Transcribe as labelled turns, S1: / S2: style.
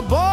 S1: a boy.